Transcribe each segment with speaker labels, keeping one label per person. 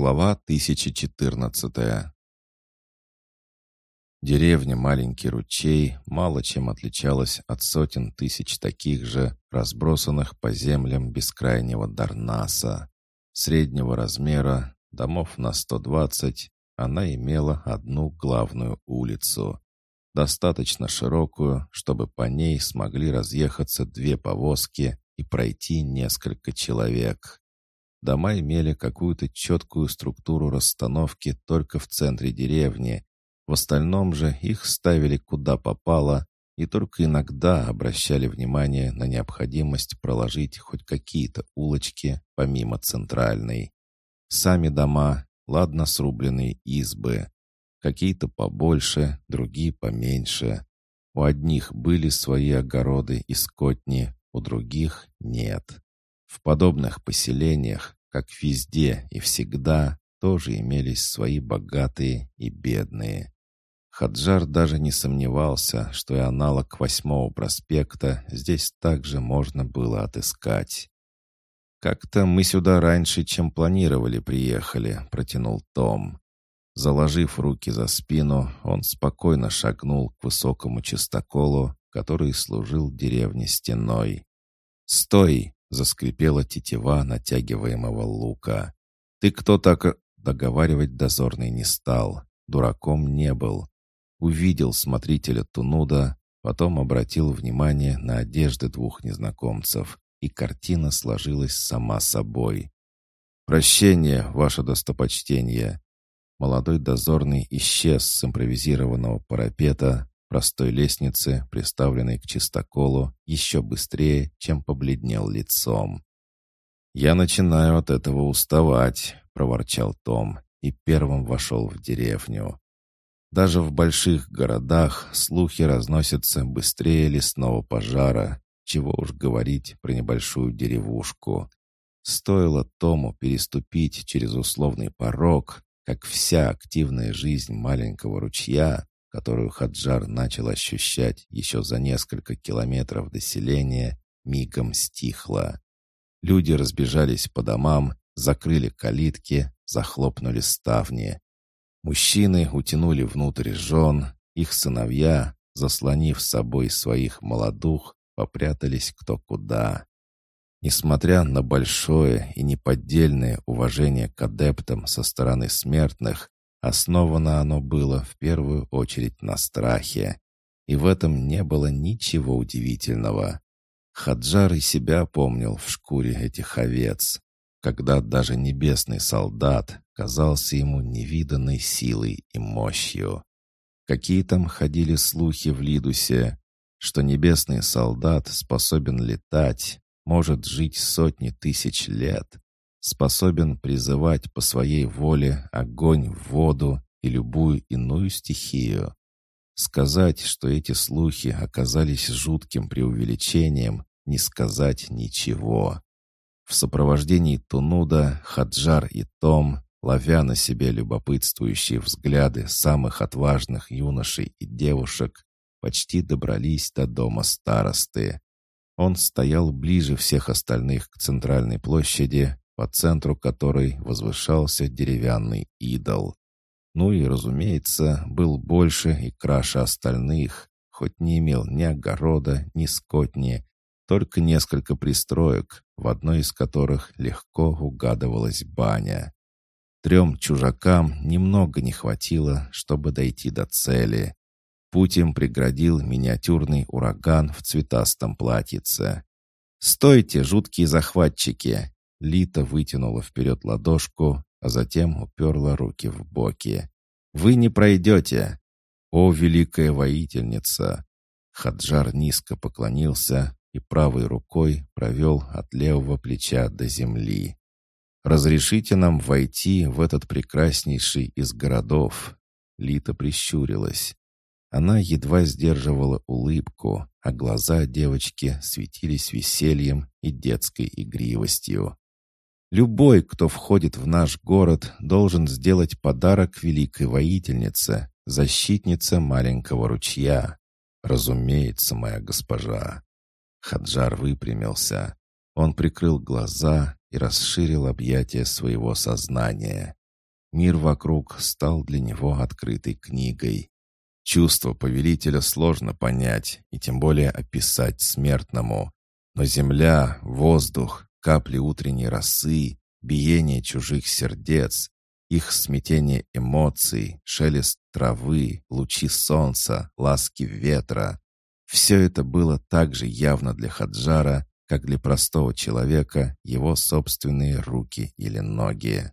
Speaker 1: Глава 1014 Деревня Маленький ручей мало чем отличалась от сотен тысяч таких же, разбросанных по землям бескрайнего Дарнаса. Среднего размера, домов на 120, она имела одну главную улицу. Достаточно широкую, чтобы по ней смогли разъехаться две повозки и пройти несколько человек. Дома имели какую-то четкую структуру расстановки только в центре деревни. В остальном же их ставили куда попало и только иногда обращали внимание на необходимость проложить хоть какие-то улочки помимо центральной. Сами дома, ладно срубленные избы. Какие-то побольше, другие поменьше. У одних были свои огороды и скотни, у других нет. В подобных поселениях, как везде и всегда, тоже имелись свои богатые и бедные. Хаджар даже не сомневался, что и аналог восьмого проспекта здесь также можно было отыскать. «Как-то мы сюда раньше, чем планировали, приехали», — протянул Том. Заложив руки за спину, он спокойно шагнул к высокому чистоколу, который служил деревне стеной. «Стой!» — заскрипела тетива натягиваемого лука. «Ты кто так...» — договаривать дозорный не стал. Дураком не был. Увидел смотрителя Тунуда, потом обратил внимание на одежды двух незнакомцев, и картина сложилась сама собой. «Прощение, ваше достопочтение!» Молодой дозорный исчез с импровизированного парапета, простой лестнице, приставленной к чистоколу, еще быстрее, чем побледнел лицом. «Я начинаю от этого уставать», — проворчал Том и первым вошел в деревню. Даже в больших городах слухи разносятся быстрее лесного пожара, чего уж говорить про небольшую деревушку. Стоило Тому переступить через условный порог, как вся активная жизнь маленького ручья которую Хаджар начал ощущать еще за несколько километров до селения, мигом стихла. Люди разбежались по домам, закрыли калитки, захлопнули ставни. Мужчины утянули внутрь жен, их сыновья, заслонив с собой своих молодух, попрятались кто куда. Несмотря на большое и неподдельное уважение к адептам со стороны смертных, Основано оно было в первую очередь на страхе. И в этом не было ничего удивительного. Хаджар и себя помнил в шкуре этих овец, когда даже небесный солдат казался ему невиданной силой и мощью. Какие там ходили слухи в Лидусе, что небесный солдат способен летать, может жить сотни тысяч лет, способен призывать по своей воле огонь, воду и любую иную стихию. Сказать, что эти слухи оказались жутким преувеличением, не сказать ничего. В сопровождении Тунуда, Хаджар и Том, ловя на себе любопытствующие взгляды самых отважных юношей и девушек, почти добрались до дома старосты. Он стоял ближе всех остальных к центральной площади, по центру которой возвышался деревянный идол. Ну и, разумеется, был больше и краше остальных, хоть не имел ни огорода, ни скотни, только несколько пристроек, в одной из которых легко угадывалась баня. Трем чужакам немного не хватило, чтобы дойти до цели. Путь им преградил миниатюрный ураган в цветастом платьице. «Стойте, жуткие захватчики! Лита вытянула вперед ладошку, а затем уперла руки в боки. «Вы не пройдете!» «О, великая воительница!» Хаджар низко поклонился и правой рукой провел от левого плеча до земли. «Разрешите нам войти в этот прекраснейший из городов!» Лита прищурилась. Она едва сдерживала улыбку, а глаза девочки светились весельем и детской игривостью. Любой, кто входит в наш город, должен сделать подарок великой воительнице, защитнице маленького ручья. Разумеется, моя госпожа. Хаджар выпрямился. Он прикрыл глаза и расширил объятия своего сознания. Мир вокруг стал для него открытой книгой. Чувство повелителя сложно понять и тем более описать смертному. Но земля, воздух, капли утренней росы, биение чужих сердец, их смятение эмоций, шелест травы, лучи солнца, ласки ветра — все это было так же явно для Хаджара, как для простого человека его собственные руки или ноги.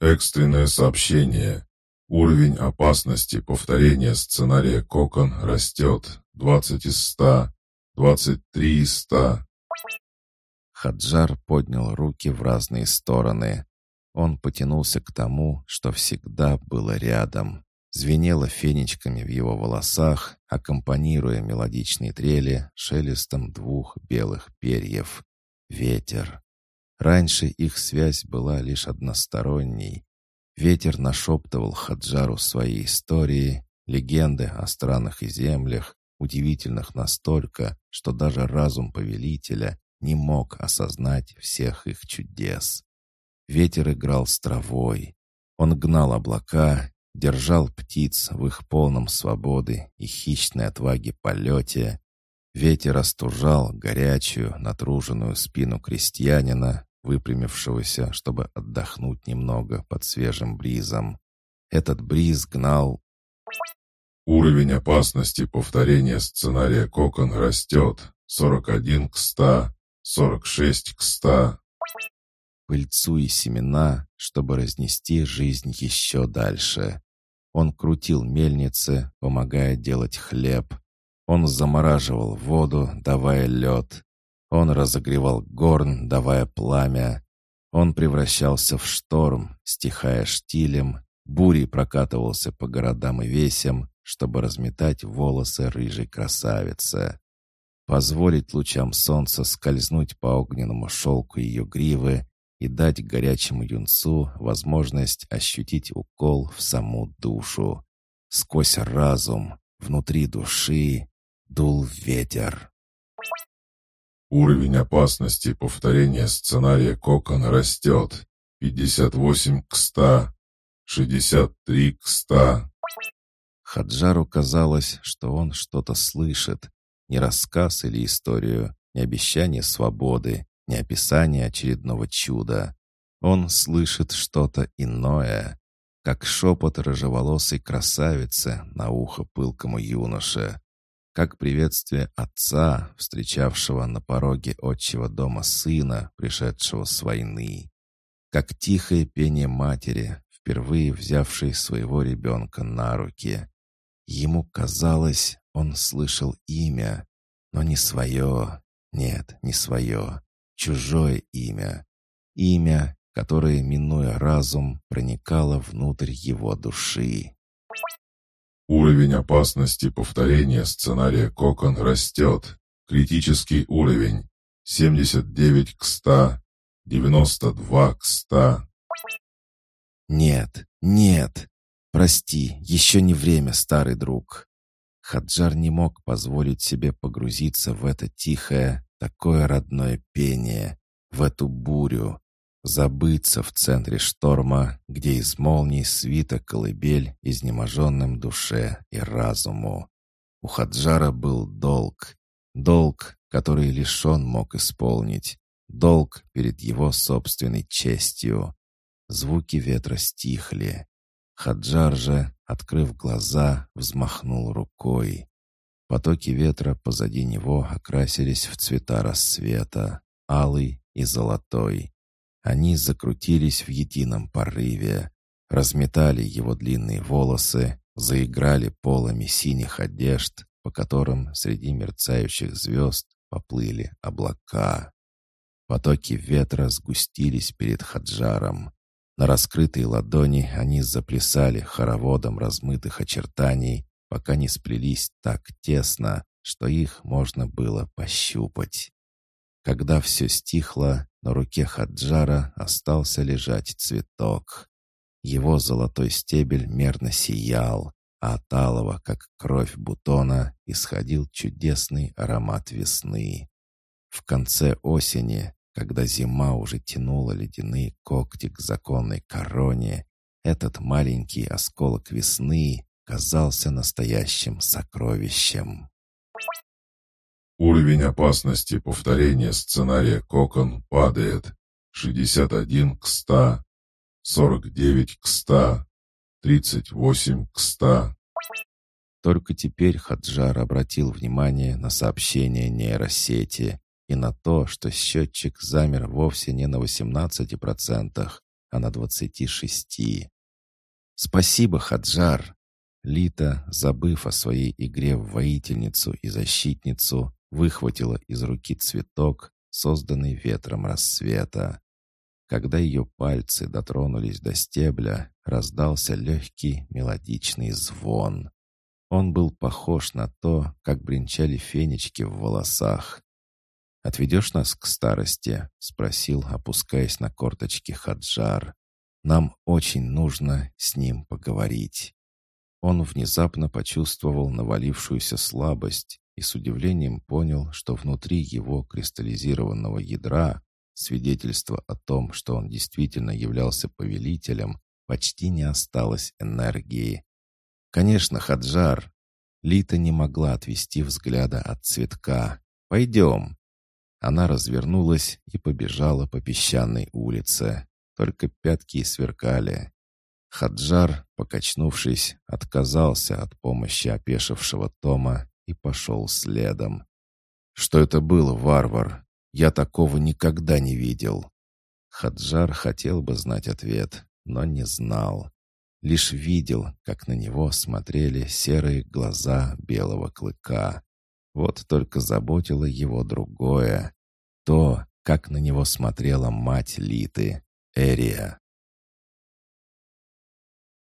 Speaker 2: Экстренное сообщение. Уровень опасности повторения сценария «Кокон» растет. 20 из 100. 23 из 100.
Speaker 1: Хаджар поднял руки в разные стороны. Он потянулся к тому, что всегда было рядом. Звенело фенечками в его волосах, аккомпанируя мелодичные трели шелестом двух белых перьев. Ветер. Раньше их связь была лишь односторонней. Ветер нашептывал Хаджару свои истории, легенды о странах и землях, удивительных настолько, что даже разум повелителя не мог осознать всех их чудес. Ветер играл с травой. Он гнал облака, держал птиц в их полном свободы и хищной отваге полете. Ветер остужал горячую, натруженную спину крестьянина, выпрямившегося, чтобы отдохнуть немного под свежим бризом. Этот бриз гнал...
Speaker 2: Уровень опасности повторения сценария «Кокон» растет. 41 к 100, 46 к 100.
Speaker 1: Пыльцу и семена, чтобы разнести жизнь еще дальше. Он крутил мельницы, помогая делать хлеб. Он замораживал воду, давая лед. Он разогревал горн, давая пламя. Он превращался в шторм, стихая штилем, бурей прокатывался по городам и весям, чтобы разметать волосы рыжей красавицы. Позволить лучам солнца скользнуть по огненному шелку ее гривы и дать горячему юнцу возможность ощутить укол в саму душу. Сквозь разум, внутри души, дул ветер.
Speaker 2: Уровень опасности повторения сценария Кокона растет. 58 к 100. 63 к 100.
Speaker 1: Хаджару казалось, что он что-то слышит. Не рассказ или историю, не обещание свободы, не описание очередного чуда. Он слышит что-то иное, как шепот рыжеволосой красавицы на ухо пылкому юноше как приветствие отца, встречавшего на пороге отчего дома сына, пришедшего с войны, как тихое пение матери, впервые взявшей своего ребенка на руки. Ему казалось, он слышал имя, но не свое, нет, не свое, чужое имя, имя, которое, минуя разум, проникало внутрь его души.
Speaker 2: Уровень опасности повторения сценария «Кокон» растет. Критический уровень. 79 к 100. 92 к 100.
Speaker 1: Нет, нет. Прости, еще не время, старый друг. Хаджар не мог позволить себе погрузиться в это тихое, такое родное пение, в эту бурю, Забыться в центре шторма, где из молний свита колыбель изнеможенным душе и разуму. У Хаджара был долг. Долг, который лишь он мог исполнить. Долг перед его собственной честью. Звуки ветра стихли. Хаджар же, открыв глаза, взмахнул рукой. Потоки ветра позади него окрасились в цвета рассвета, алый и золотой. Они закрутились в едином порыве, разметали его длинные волосы, заиграли полами синих одежд, по которым среди мерцающих звезд поплыли облака. Потоки ветра сгустились перед Хаджаром. На раскрытой ладони они заплясали хороводом размытых очертаний, пока не сплелись так тесно, что их можно было пощупать. Когда все стихло, на руке Хаджара остался лежать цветок. Его золотой стебель мерно сиял, а от алого, как кровь бутона, исходил чудесный аромат весны. В конце осени, когда зима уже тянула ледяные когти к законной короне, этот маленький осколок весны казался настоящим сокровищем.
Speaker 2: Уровень опасности повторения сценария «Кокон» падает. 61 к 100, 49 к 100, 38 к 100.
Speaker 1: Только теперь Хаджар обратил внимание на сообщение нейросети и на то, что счетчик замер вовсе не на 18%, а на 26%. «Спасибо, Хаджар!» Лита, забыв о своей игре в воительницу и защитницу, выхватила из руки цветок, созданный ветром рассвета. Когда ее пальцы дотронулись до стебля, раздался легкий мелодичный звон. Он был похож на то, как бренчали фенечки в волосах. «Отведешь нас к старости?» — спросил, опускаясь на корточки Хаджар. «Нам очень нужно с ним поговорить». Он внезапно почувствовал навалившуюся слабость и с удивлением понял, что внутри его кристаллизированного ядра свидетельство о том, что он действительно являлся повелителем, почти не осталось энергии. «Конечно, Хаджар!» Лита не могла отвести взгляда от цветка. «Пойдем!» Она развернулась и побежала по песчаной улице. Только пятки сверкали. Хаджар, покачнувшись, отказался от помощи опешившего Тома и пошел следом. «Что это было, варвар? Я такого никогда не видел». Хаджар хотел бы знать ответ, но не знал. Лишь видел, как на него смотрели серые глаза белого клыка. Вот только заботило его другое. То, как на него смотрела мать Литы, Эрия.